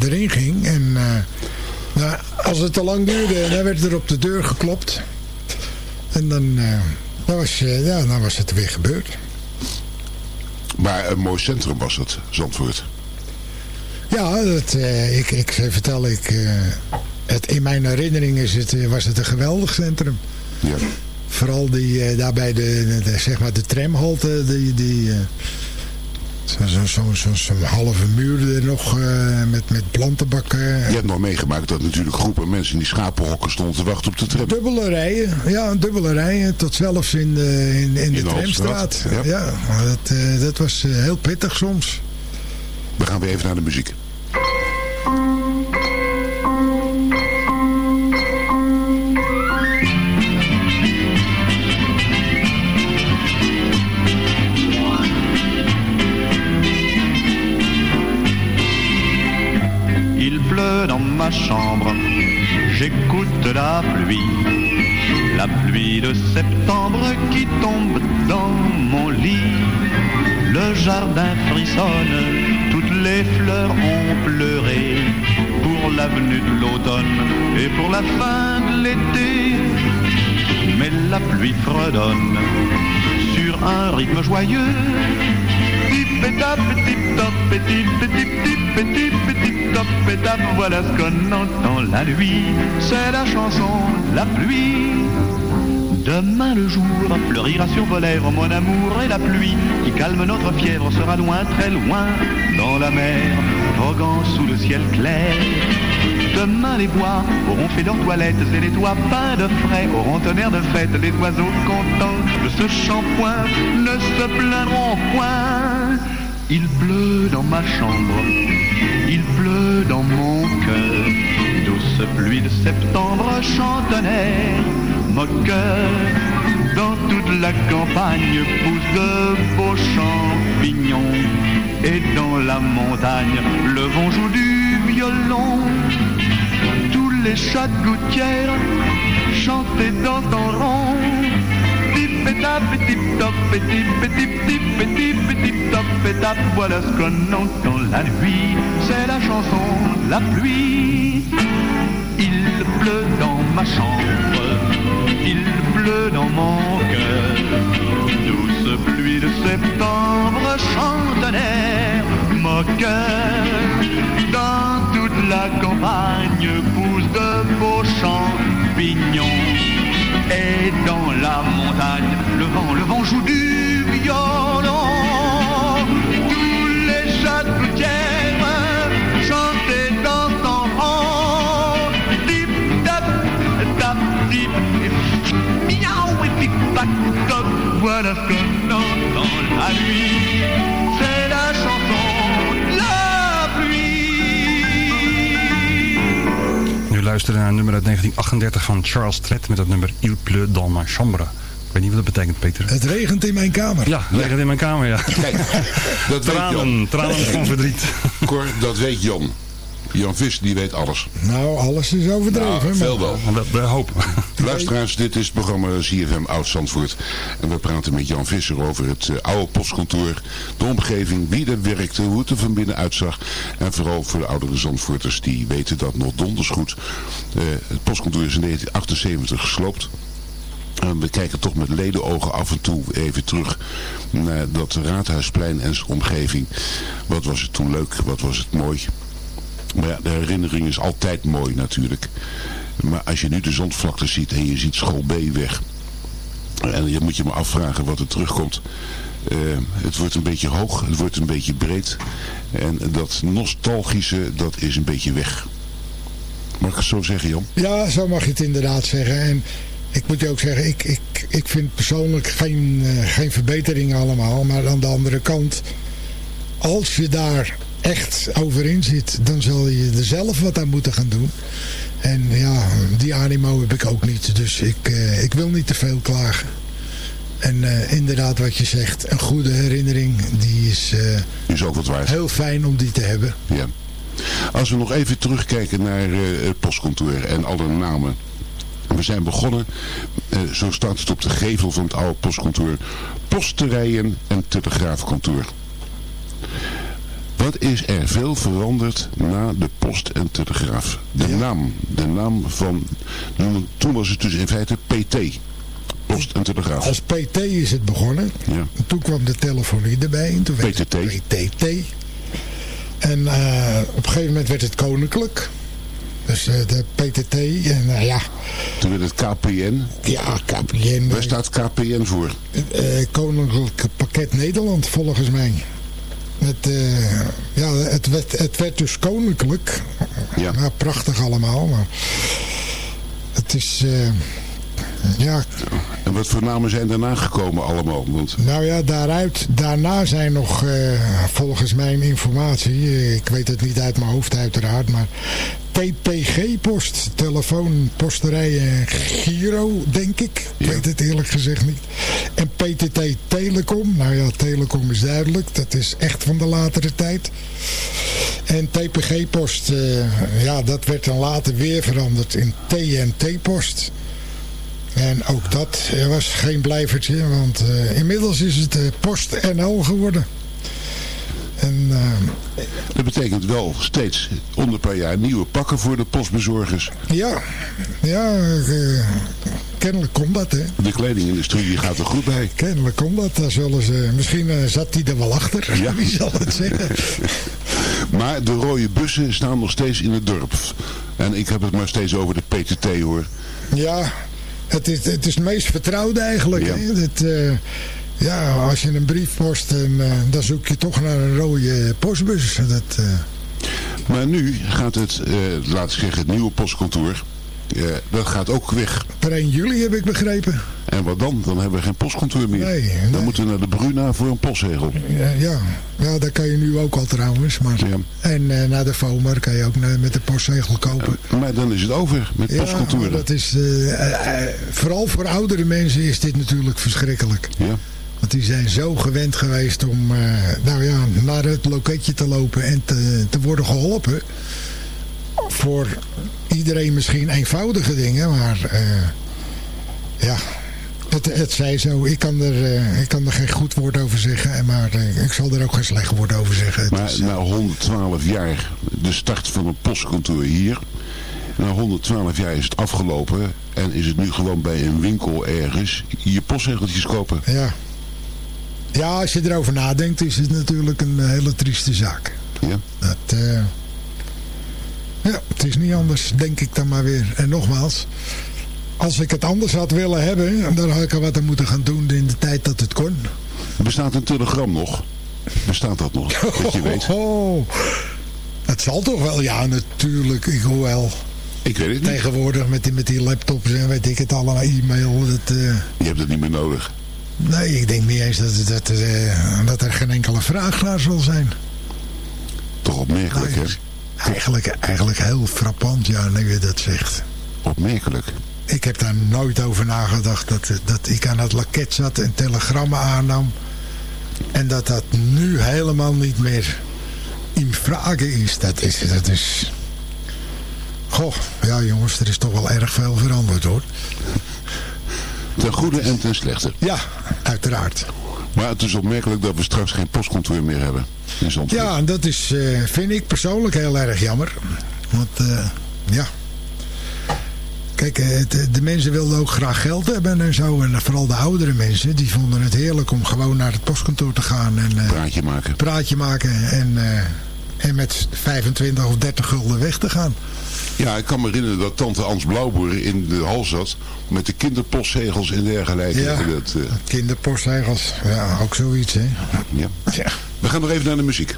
uh, erin ging. En uh, nou, als het te lang duurde, dan werd er op de deur geklopt. En dan, dan, was, ja, dan was het weer gebeurd. Maar een mooi centrum was het, Zandvoort. Ja, dat, ik, ik vertel, ik, het, in mijn herinnering is het, was het een geweldig centrum. Ja. Vooral die, uh, daarbij de, de, zeg maar de tramhalte, die, die, Zo'n zo, zo, zo, zo halve muur er nog uh, met, met plantenbakken. Je hebt nog meegemaakt dat natuurlijk groepen mensen in die schapenhokken stonden te wachten op de tram. Dubbele rijen, ja, dubbele rijen. Tot zelfs in de, in, in, in de, de tramstraat. Ja, ja dat, uh, dat was heel pittig soms. We gaan weer de muziek. dans ma chambre, j'écoute la pluie, la pluie de septembre qui tombe dans mon lit. Le jardin frissonne, les fleurs ont pleuré pour l'avenue de l'automne et pour la fin de l'été. Mais la pluie fredonne sur un rythme joyeux. Voilà ce qu'on entend la nuit. C'est la chanson, la pluie. Demain le jour fleurira sur vos lèvres mon amour et la pluie qui calme notre fièvre sera loin, très loin, dans la mer, voguant sous le ciel clair. Demain les bois auront fait leurs toilettes et les toits peints de frais auront air de fête. Les oiseaux contents de ce shampoing ne se plaindront point. Il pleut dans ma chambre, il pleut dans mon cœur. Douce pluie de septembre air Dans toute la campagne poussent de beaux champignons. Et dans la montagne, le vent joue du violon. Tous les chats de gouttière chantent et dansent en rond. Tip et tap et tip top tip et tip tip et tip et tip top. Voilà ce qu'on entend la nuit. C'est la chanson la pluie. Il pleut dans ma chambre. Il pleut dans mon cœur. Douce pluie de septembre chante un air moqueur. Dans toute la campagne poussent de beaux champignons. Et dans la montagne, le vent, le vent joue du violon. Voilà ce qu'on entend la nuit. C'est la chanson, la pluie. Nu luisteren naar een nummer uit 1938 van Charles Tret met het nummer Il pleut dans ma chambre. Ik weet niet wat dat betekent, Peter. Het regent in mijn kamer. Ja, het regent in mijn kamer, ja. Kijk, dat tranen, weet Jan. tranen van verdriet. Cor, dat weet Jan. Jan Vis, die weet alles. Nou, alles is overdreven. Nou, veel wel. We, we hopen. Luisteraars, dit is het programma CFM Oud Zandvoort. En we praten met Jan Visser over het eh, oude postkantoor, de omgeving, wie er werkte, hoe het er van binnen uitzag. En vooral voor de oudere Zandvoorters, die weten dat nog donders goed. Eh, het postkantoor is in 1978 gesloopt. En we kijken toch met ledenogen af en toe even terug naar dat Raadhuisplein en zijn omgeving. Wat was het toen leuk, wat was het mooi. Maar ja, de herinnering is altijd mooi natuurlijk. Maar als je nu de zandvlakte ziet en je ziet school B weg. En je moet je maar afvragen wat er terugkomt. Eh, het wordt een beetje hoog, het wordt een beetje breed. En dat nostalgische, dat is een beetje weg. Mag ik het zo zeggen, Jan? Ja, zo mag je het inderdaad zeggen. En ik moet je ook zeggen, ik, ik, ik vind persoonlijk geen, eh, geen verbetering allemaal. Maar aan de andere kant, als je daar echt over in zit, dan zal je er zelf wat aan moeten gaan doen. En ja, die animo heb ik ook niet. Dus ik, eh, ik wil niet te veel klagen. En eh, inderdaad wat je zegt, een goede herinnering, die is eh, Is ook wat waard. heel fijn om die te hebben. Ja. Als we nog even terugkijken naar het postkantoor en alle namen. We zijn begonnen, zo staat het op de gevel van het oude postkantoor, posterijen en telegraafkantoor. Wat is er veel veranderd na de post en telegraaf? De naam, de naam van, toen was het dus in feite PT, post en telegraaf. Als PT is het begonnen. Ja. En toen kwam de telefonie erbij. En toen werd het PTT. PTT. En eh, op een gegeven moment werd het koninklijk. Dus eh, de PTT. En nou ja, Toen werd het KPN. ja, KPN. Waar staat KPN voor? eh, Koninklijk Pakket Nederland volgens mij. Het, eh, ja, het, werd, het werd dus koninklijk. Ja. Nou, prachtig allemaal. Maar het is... eh, ja, En wat voor namen zijn daarna gekomen allemaal? Want Nou ja, daaruit, daarna zijn nog, eh, volgens mijn informatie, eh, ik weet het niet uit mijn hoofd uiteraard, maar TPG-post, telefoon, posterij en Giro, denk ik. Ik weet het eerlijk gezegd niet. En PTT Telecom, nou ja, Telecom is duidelijk, dat is echt van de latere tijd. En TPG-post, eh, ja, dat werd dan later weer veranderd in TNT-post. En ook dat was geen blijvertje, want eh, inmiddels is het eh, Post NL geworden. En eh, dat betekent wel steeds onder paar jaar nieuwe pakken voor de postbezorgers. ja, ja kennelijk komt dat, hè. De kledingindustrie die gaat er goed bij. Kennelijk komt dat. Daar zullen ze, misschien zat hij er wel achter, Ja. wie zal het zeggen. Maar de rode bussen staan nog steeds in het dorp. En ik heb het maar steeds over de PTT hoor. Ja, het is het, is het meest vertrouwde eigenlijk. Ja. Hè? Het, eh, ja, als je een brief post, en, eh, dan zoek je toch naar een rode postbus. Dat, eh, Maar nu gaat het, laat ik zeggen, het nieuwe postkantoor. Dat gaat ook weg. per 1 juli heb ik begrepen. En wat dan? Dan hebben we geen postkantoor meer. Nee, Dan moeten we naar de Bruna voor een postzegel. Ja, ja. ja, dat kan je nu ook al trouwens. Maar... Ja. En eh, naar de FOMAR kan je ook eh, met de postzegel kopen. Maar dan is het over met Ja, postkantoren. dat is, eh, vooral voor oudere mensen is dit natuurlijk verschrikkelijk. Ja. Want die zijn zo gewend geweest om nou ja, naar het loketje te lopen en te, te worden geholpen. Voor iedereen misschien eenvoudige dingen, maar eh, ja, het, het zij zo. Ik kan, er, eh, ik kan er geen goed woord over zeggen, maar eh, ik zal er ook geen slecht woord over zeggen. Het Maar is, na 112 jaar, de start van een postkantoor hier. Na 112 jaar is het afgelopen. En is het nu gewoon bij een winkel ergens je postzegeltjes kopen. ja. ja, als je erover nadenkt is het natuurlijk een hele trieste zaak. Ja. Dat, ja, het is niet anders, denk ik dan maar weer. En nogmaals, als ik het anders had willen hebben, dan had ik er wat aan moeten gaan doen in de tijd dat het kon. Bestaat een telegram nog? Bestaat dat nog? Dat je weet. Oh, het zal toch wel, ja natuurlijk, ik hoewel. Ik weet het niet. Tegenwoordig met die, met die laptops en weet ik het allemaal, e-mail. Dat, eh, Je hebt het niet meer nodig. nee, ik denk niet eens dat, dat, eh, dat er geen enkele vraag naar zal zijn. Toch opmerkelijk, hè? Eigenlijk, eigenlijk heel frappant, ja, nu je dat zegt. Opmerkelijk. Ik heb daar nooit over nagedacht dat, dat ik aan het laket zat en telegrammen aannam. En dat dat nu helemaal niet meer in vragen is. Dat is... Dat is... Goh, ja jongens, er is toch wel erg veel veranderd hoor. Ten goede en ten slechte. Ja, uiteraard. Maar het is opmerkelijk dat we straks geen postkantoor meer hebben. In Zandvoort. Ja, en dat is, eh, vind ik persoonlijk heel erg jammer. Want, eh, ja... Kijk, eh, het- de mensen wilden ook graag geld hebben en zo. En vooral de oudere mensen, die vonden het heerlijk om gewoon naar het postkantoor te gaan. En, eh, Praatje maken. praatje maken en, eh, en met 25 of 30 gulden weg te gaan. Ja, ik kan me herinneren dat tante Ans Blauwboer in de hal zat met de kinderpostzegels en dergelijke. Ja. Dat, eh, Kinderpostzegels, ja, ook zoiets, hè. ja. Ja. We gaan nog even naar de muziek.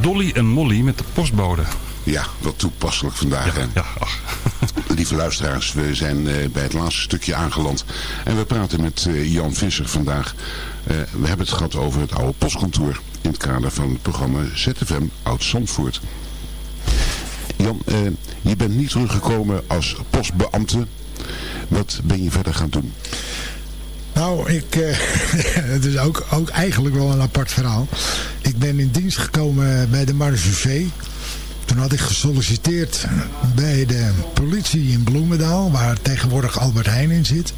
Dolly en Molly met de postbode. Ja, wat toepasselijk vandaag. hè. Ja, ach. Lieve luisteraars, we zijn eh, bij het laatste stukje aangeland. En we praten met eh, Jan Visser vandaag. Eh, we hebben het gehad over het oude postkantoor. In het kader van het programma ZFM Oud Zandvoort. Jan, je bent niet teruggekomen als postbeambte. Wat ben je verder gaan doen? Nou, ik, eh, het is ook, ook eigenlijk wel een apart verhaal. Ik ben in dienst gekomen bij de marechaussee. Toen had ik gesolliciteerd bij de politie in Bloemendaal, waar tegenwoordig Albert Heijn in zit.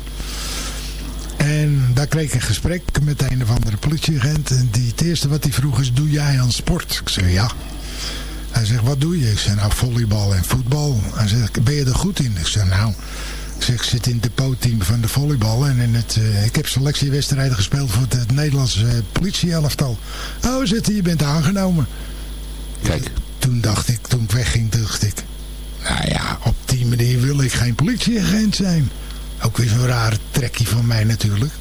En daar kreeg ik een gesprek met een of andere politieagent. En die, het eerste wat hij vroeg is, doe jij aan sport? Ik zei, ja. Hij zegt, wat doe je? Ik zei, nou, volleybal en voetbal. Hij zegt, ben je er goed in? Ik zei, nou, ik, zeg, ik zit in het depotteam van de volleybal. En in het, eh, ik heb selectiewedstrijden gespeeld voor het, het Nederlandse uh, politie-elftal. Oh, hij, je bent aangenomen. Kijk, Toen dacht ik, toen ik wegging, dacht ik... Nou ja, op die manier wil ik geen politieagent zijn. Ook weer zo'n rare trekje van mij natuurlijk.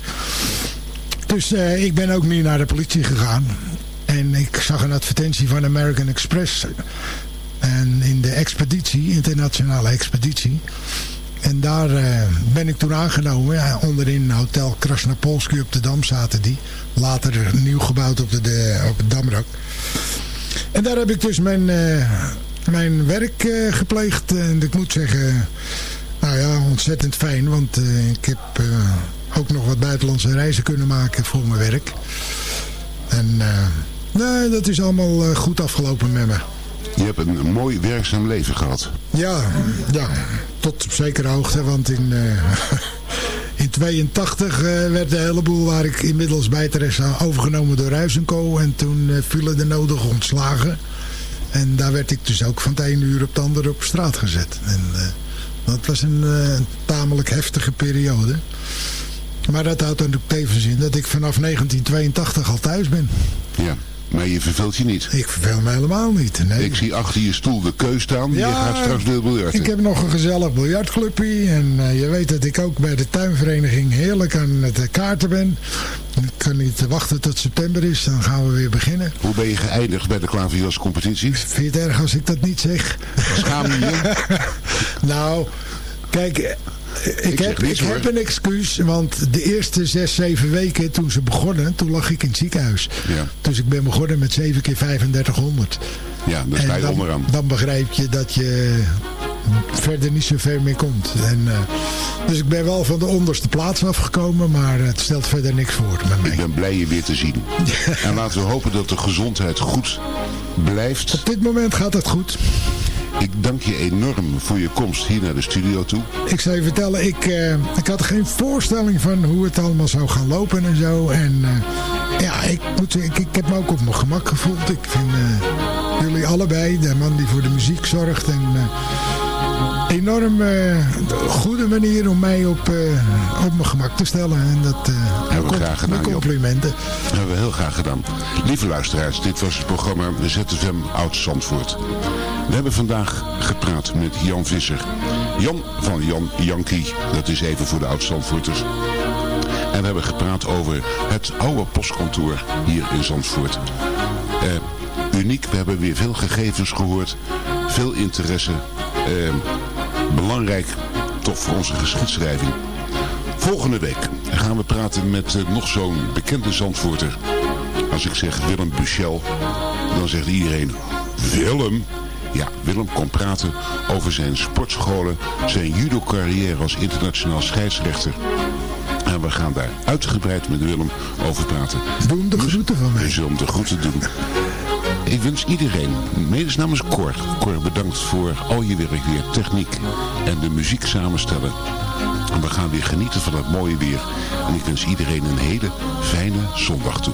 Dus eh, ik ben ook niet naar de politie gegaan. En ik zag een advertentie van American Express. En in de expeditie, internationale expeditie. En daar eh, ben ik toen aangenomen. Ja, onderin Hotel Krasnopolski op de Dam zaten die. Later nieuw gebouwd op, de, op het Damrak. En daar heb ik dus mijn, eh, mijn werk eh, gepleegd. En ik moet zeggen, nou ja, ontzettend fijn. Want ik heb ook nog wat buitenlandse reizen kunnen maken voor mijn werk. En nee, dat is allemaal goed afgelopen met me. Je hebt een mooi werkzaam leven gehad. Ja, ja, tot op zekere hoogte, want in, eh, in 82 eh, werd de hele boel waar ik inmiddels bij terecht sta overgenomen door Ruizenko. En toen eh, vielen de nodige ontslagen. En daar werd ik dus ook van het ene uur op het andere op straat gezet. En dat was een eh, tamelijk heftige periode. Maar dat houdt dan ook tevens in dat ik vanaf 1982 al thuis ben. Ja, maar je verveelt je niet. Ik verveel me helemaal niet. Nee. Ik zie achter je stoel de keus staan. je gaat straks weer biljarten. Ik heb nog een gezellig biljartclubje. En eh, je weet dat ik ook bij de tuinvereniging heerlijk aan het kaarten ben. Ik kan niet wachten tot september is. Dan gaan we weer beginnen. Hoe ben je geëindigd bij de Klaverjas competitie? Vind je het erg als ik dat niet zeg? Schaam je je? nou, kijk... Ik, heb, ik heb een excuus, want de eerste zes, zeven weken toen ze begonnen, toen lag ik in het ziekenhuis. Ja, Dus ik ben begonnen met 7 keer 3500. ja daar sta je dan, onderaan. dan begrijp je dat je verder niet zo ver meer komt. En, eh, dus ik ben wel van de onderste plaats afgekomen, maar het stelt verder niks voor met Ik mij. ben blij je weer te zien. En laten we hopen dat de gezondheid goed blijft. Op dit moment gaat het goed. Ik dank je enorm voor je komst hier naar de studio toe. Ik zou je vertellen, ik, eh, ik had geen voorstelling van hoe het allemaal zou gaan lopen en zo. En eh, ja, ik, moet, ik, ik heb me ook op mijn gemak gevoeld. Ik vind eh, jullie allebei, de man die voor de muziek zorgt en... enorm eh, goede manier om mij op, eh, op mijn gemak te stellen. En dat eh, Hebben we graag gedaan, complimenten. Dat hebben we heel graag gedaan. Lieve luisteraars, dit was het programma ZFM Oud Zandvoort. We hebben vandaag gepraat met Jan Visser. Jan van Jan Yankee, dat is even voor de oud Zandvoorters. En we hebben gepraat over het oude postkantoor hier in Zandvoort. Uniek, we hebben weer veel gegevens gehoord. Veel interesse. Eh, belangrijk, toch voor onze geschiedschrijving. Volgende week gaan we praten met eh, nog zo'n bekende Zandvoorter. Als ik zeg Willem Buchel, dan zegt iedereen Willem. Ja, Willem kon praten over zijn sportscholen, zijn judo-carrière als internationaal scheidsrechter. En we gaan daar uitgebreid met Willem over praten. Doe hem de groeten van mij. We zullen hem de groeten doen. Ik wens iedereen, mede namens Cor, Cor bedankt voor al je werk weer, techniek en de muziek samenstellen. En we gaan weer genieten van het mooie weer. En ik wens iedereen een hele fijne zondag toe.